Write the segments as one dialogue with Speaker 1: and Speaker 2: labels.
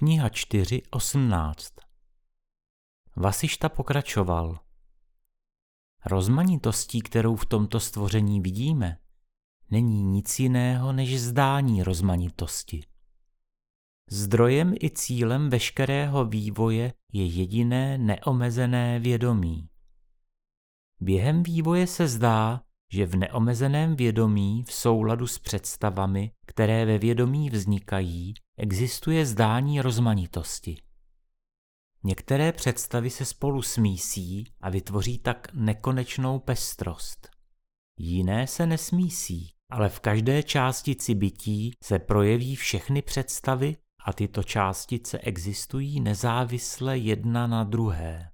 Speaker 1: Kniha 4.18 Vasišta pokračoval. Rozmanitostí, kterou v tomto stvoření vidíme, není nic jiného než zdání rozmanitosti. Zdrojem i cílem veškerého vývoje je jediné neomezené vědomí. Během vývoje se zdá, že v neomezeném vědomí v souladu s představami, které ve vědomí vznikají, existuje zdání rozmanitosti. Některé představy se spolu smísí a vytvoří tak nekonečnou pestrost. Jiné se nesmísí, ale v každé částici bytí se projeví všechny představy a tyto částice existují nezávisle jedna na druhé.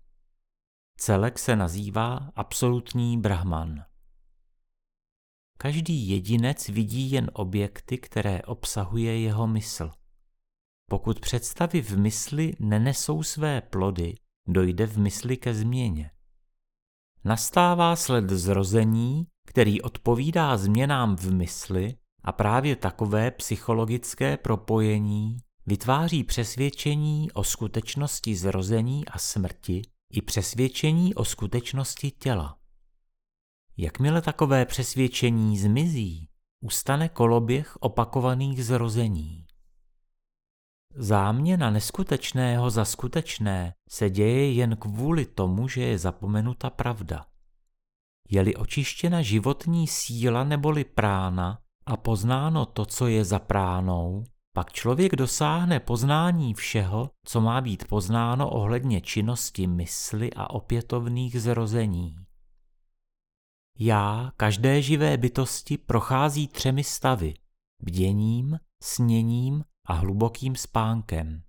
Speaker 1: Celek se nazývá absolutní brahman. Každý jedinec vidí jen objekty, které obsahuje jeho mysl. Pokud představy v mysli nenesou své plody, dojde v mysli ke změně. Nastává sled zrození, který odpovídá změnám v mysli a právě takové psychologické propojení vytváří přesvědčení o skutečnosti zrození a smrti i přesvědčení o skutečnosti těla. Jakmile takové přesvědčení zmizí, ustane koloběh opakovaných zrození. Záměna neskutečného za skutečné se děje jen kvůli tomu, že je zapomenuta pravda. Je-li očištěna životní síla neboli prána a poznáno to, co je za pránou, pak člověk dosáhne poznání všeho, co má být poznáno ohledně činnosti mysli a opětovných zrození. Já každé živé bytosti prochází třemi stavy bděním, sněním a hlubokým spánkem.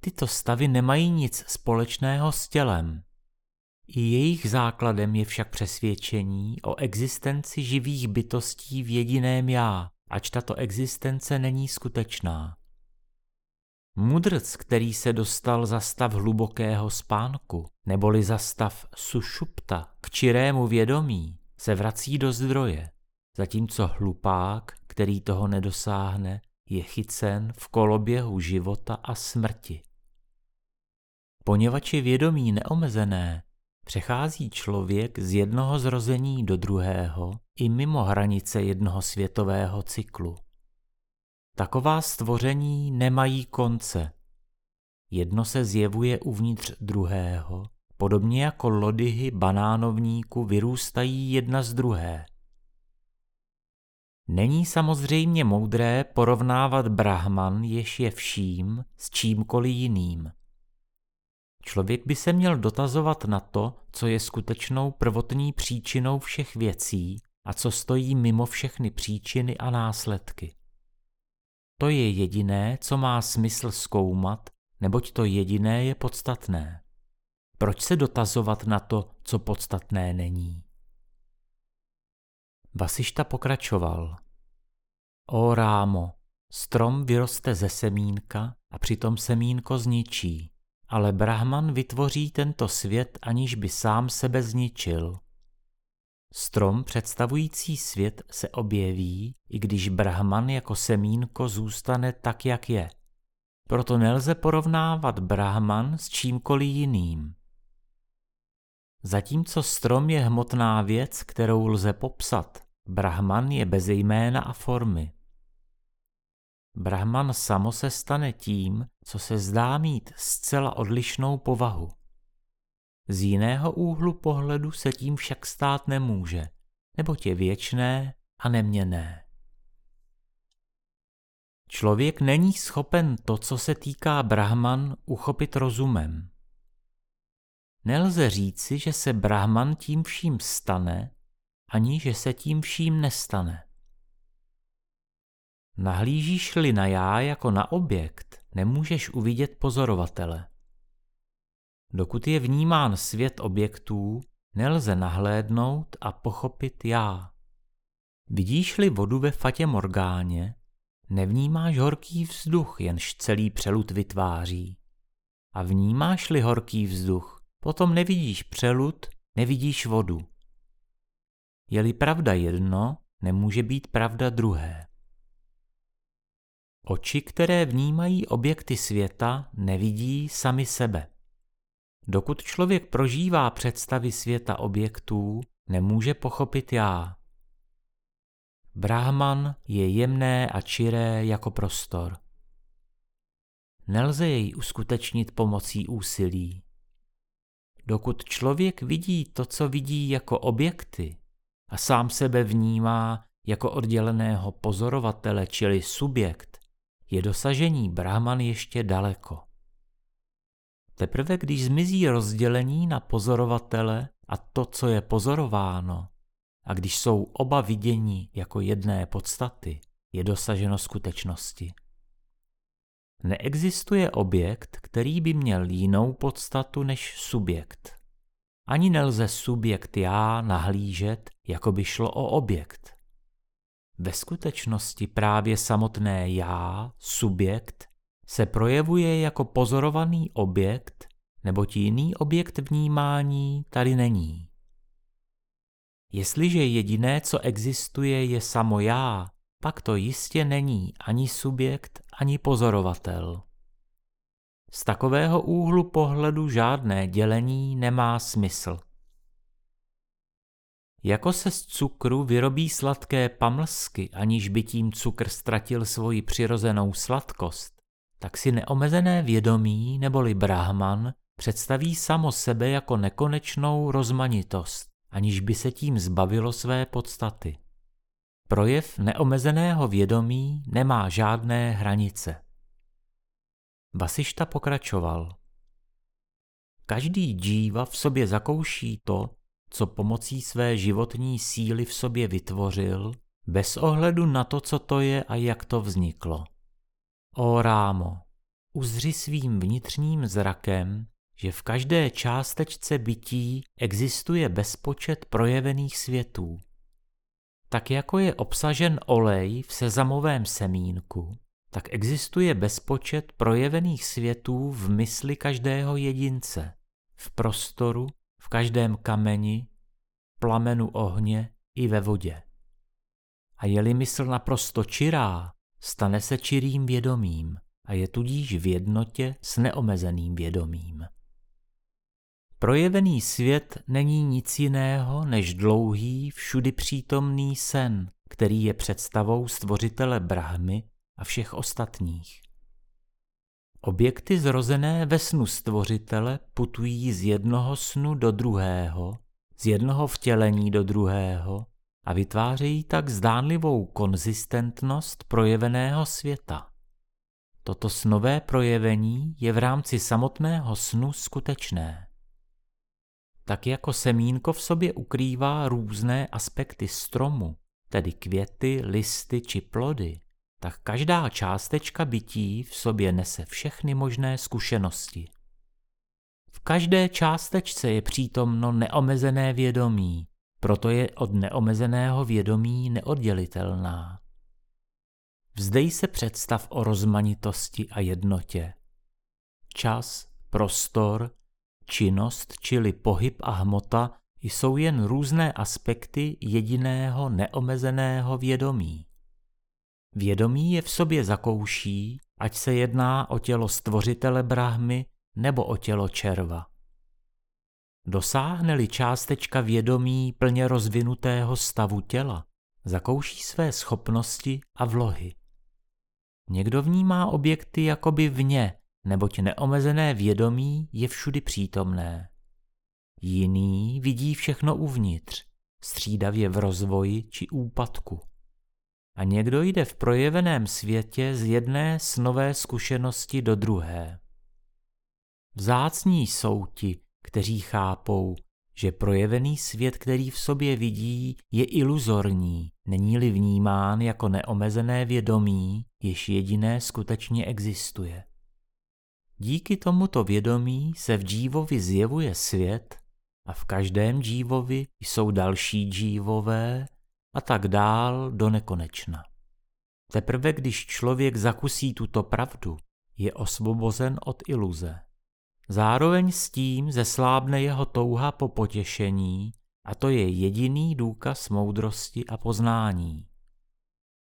Speaker 1: Tyto stavy nemají nic společného s tělem. I jejich základem je však přesvědčení o existenci živých bytostí v jediném já, ač tato existence není skutečná. Mudrc, který se dostal za stav hlubokého spánku, neboli za stav sušupta k čirému vědomí, se vrací do zdroje, zatímco hlupák, který toho nedosáhne, je chycen v koloběhu života a smrti. Poněvadž je vědomí neomezené, přechází člověk z jednoho zrození do druhého i mimo hranice jednoho světového cyklu. Taková stvoření nemají konce. Jedno se zjevuje uvnitř druhého, podobně jako lodyhy banánovníku vyrůstají jedna z druhé. Není samozřejmě moudré porovnávat Brahman, jež je vším, s čímkoliv jiným. Člověk by se měl dotazovat na to, co je skutečnou prvotní příčinou všech věcí a co stojí mimo všechny příčiny a následky. To je jediné, co má smysl zkoumat, neboť to jediné je podstatné. Proč se dotazovat na to, co podstatné není? Vasišta pokračoval. O rámo, strom vyroste ze semínka a přitom semínko zničí, ale Brahman vytvoří tento svět, aniž by sám sebe zničil. Strom představující svět se objeví, i když Brahman jako semínko zůstane tak, jak je. Proto nelze porovnávat Brahman s čímkoliv jiným. Zatímco strom je hmotná věc, kterou lze popsat, Brahman je bez jména a formy. Brahman samo se stane tím, co se zdá mít zcela odlišnou povahu. Z jiného úhlu pohledu se tím však stát nemůže, neboť je věčné a neměné. Člověk není schopen to, co se týká Brahman, uchopit rozumem. Nelze říci, že se Brahman tím vším stane, ani že se tím vším nestane. Nahlížíš-li na já jako na objekt, nemůžeš uvidět pozorovatele. Dokud je vnímán svět objektů, nelze nahlédnout a pochopit já. Vidíš-li vodu ve fatě Morgáně, nevnímáš horký vzduch, jenž celý přelud vytváří. A vnímáš-li horký vzduch, potom nevidíš přelud, nevidíš vodu. Je-li pravda jedno, nemůže být pravda druhé. Oči, které vnímají objekty světa, nevidí sami sebe. Dokud člověk prožívá představy světa objektů, nemůže pochopit já. Brahman je jemné a čiré jako prostor. Nelze jej uskutečnit pomocí úsilí. Dokud člověk vidí to, co vidí jako objekty a sám sebe vnímá jako odděleného pozorovatele, čili subjekt, je dosažení Brahman ještě daleko. Teprve když zmizí rozdělení na pozorovatele a to, co je pozorováno, a když jsou oba vidění jako jedné podstaty, je dosaženo skutečnosti. Neexistuje objekt, který by měl jinou podstatu než subjekt. Ani nelze subjekt já nahlížet, jako by šlo o objekt. Ve skutečnosti právě samotné já, subjekt, se projevuje jako pozorovaný objekt, neboť jiný objekt vnímání tady není. Jestliže jediné, co existuje, je samo já, pak to jistě není ani subjekt, ani pozorovatel. Z takového úhlu pohledu žádné dělení nemá smysl. Jako se z cukru vyrobí sladké pamlsky, aniž by tím cukr ztratil svoji přirozenou sladkost, tak si neomezené vědomí neboli brahman představí samo sebe jako nekonečnou rozmanitost, aniž by se tím zbavilo své podstaty. Projev neomezeného vědomí nemá žádné hranice. Vasišta pokračoval. Každý džíva v sobě zakouší to, co pomocí své životní síly v sobě vytvořil, bez ohledu na to, co to je a jak to vzniklo. O Rámo, uzři svým vnitřním zrakem, že v každé částečce bytí existuje bezpočet projevených světů. Tak jako je obsažen olej v sezamovém semínku, tak existuje bezpočet projevených světů v mysli každého jedince, v prostoru, v každém kameni, plamenu ohně i ve vodě. A je-li mysl naprosto čirá, stane se čirým vědomím a je tudíž v jednotě s neomezeným vědomím. Projevený svět není nic jiného než dlouhý, všudy přítomný sen, který je představou stvořitele Brahmy a všech ostatních. Objekty zrozené ve snu stvořitele putují z jednoho snu do druhého, z jednoho vtělení do druhého a vytvářejí tak zdánlivou konzistentnost projeveného světa. Toto snové projevení je v rámci samotného snu skutečné. Tak jako semínko v sobě ukrývá různé aspekty stromu, tedy květy, listy či plody, tak každá částečka bytí v sobě nese všechny možné zkušenosti. V každé částečce je přítomno neomezené vědomí, proto je od neomezeného vědomí neoddělitelná. Vzdej se představ o rozmanitosti a jednotě. Čas, prostor, činnost, čili pohyb a hmota jsou jen různé aspekty jediného neomezeného vědomí. Vědomí je v sobě zakouší, ať se jedná o tělo stvořitele Brahmy nebo o tělo červa. Dosáhne-li částečka vědomí plně rozvinutého stavu těla, zakouší své schopnosti a vlohy. Někdo vnímá objekty jakoby vně, neboť neomezené vědomí je všudy přítomné. Jiný vidí všechno uvnitř, střídavě v rozvoji či úpadku. A někdo jde v projeveném světě z jedné snové zkušenosti do druhé. Vzácní jsou ti, kteří chápou, že projevený svět, který v sobě vidí, je iluzorní, není-li vnímán jako neomezené vědomí, jež jediné skutečně existuje. Díky tomuto vědomí se v džívovi zjevuje svět a v každém džívovi jsou další džívové a tak dál do nekonečna. Teprve když člověk zakusí tuto pravdu, je osvobozen od iluze. Zároveň s tím zeslábne jeho touha po potěšení a to je jediný důkaz moudrosti a poznání.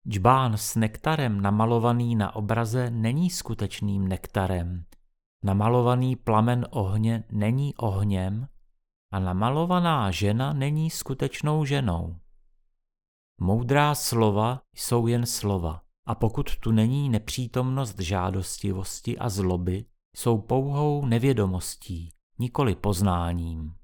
Speaker 1: Džbán s nektarem namalovaný na obraze není skutečným nektarem. Namalovaný plamen ohně není ohněm a namalovaná žena není skutečnou ženou. Moudrá slova jsou jen slova a pokud tu není nepřítomnost žádostivosti a zloby, jsou pouhou nevědomostí, nikoli poznáním.